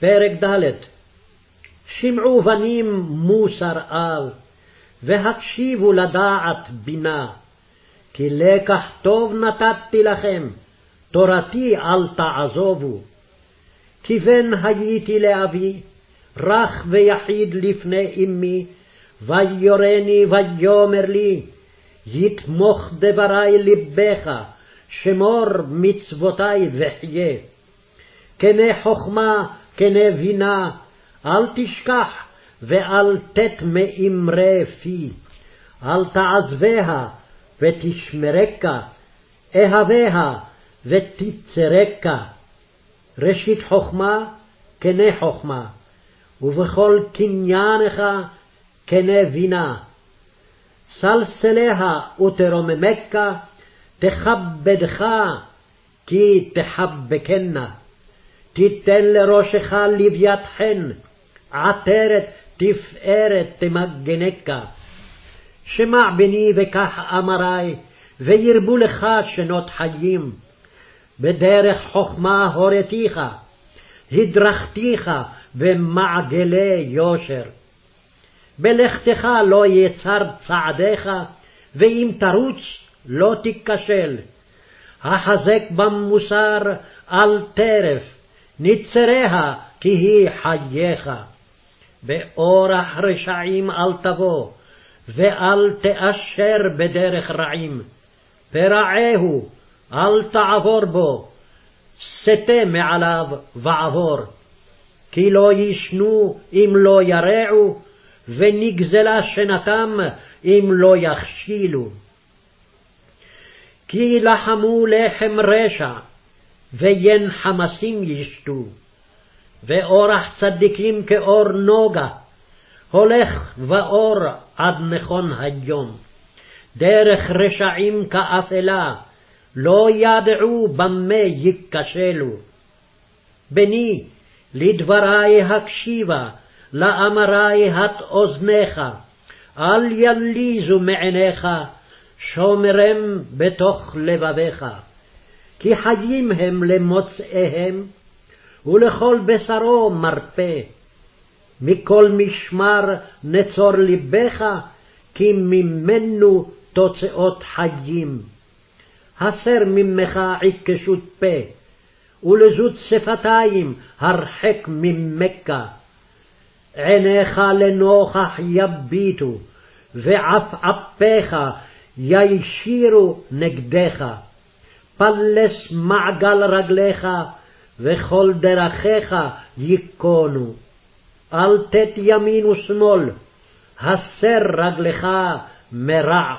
פרק ד' שמעו בנים מוסר אב, והקשיבו לדעת בינה, כי לקח טוב נתתי לכם, תורתי אל תעזובו. כי בן הייתי לאבי, רך ויחיד לפני אמי, ויורני ויאמר לי, יתמוך דברי לבך, שמור מצוותי וחיה. כנה חכמה, כנה בינה, אל תשכח ואל תת מאמרי פי. אל תעזביה ותשמרקה, אהביה ותצרקה. ראשית חכמה, כנה חכמה, ובכל קניינך כנה בינה. סלסליה ותרוממך, תכבדך כי תחבקנה. תיתן לראשך לוויית חן, עטרת תפארת תמגנקה. שמע בני וקח אמרי, וירבו לך שנות חיים. בדרך חכמה הורתיך, הדרכתיך במעגלי יושר. בלכתך לא יצר צעדיך, ואם תרוץ לא תיכשל. החזק במוסר אל טרף, נצריה כי היא חייך. באורח רשעים אל תבוא, ואל תאשר בדרך רעים. פרעהו, אל תעבור בו, סטה מעליו ועבור. כי לא ישנו אם לא ירעו, ונגזלה שנתם אם לא יכשילו. כי לחמו לחם רשע, ויין חמסים ישתו, ואורח צדיקים כאור נוגה, הולך ואור עד נכון היום. דרך רשעים כאפלה, לא ידעו במה ייכשלו. בני, לדברי הקשיבה, לאמרי הט אוזניך, אל יליזו מעיניך, שומרם בתוך לבביך. כי חיים הם למוצאיהם, ולכל בשרו מרפא. מכל משמר נצור לבך, כי ממנו תוצאות חיים. הסר ממך עיקשות פה, ולזות שפתיים הרחק ממכה. עיניך לנוכח יביטו, ועפעפיך ישירו נגדך. פלס מעגל רגליך, וכל דרכיך ייכונו. אל תת ימין ושמאל, הסר רגלך מרע.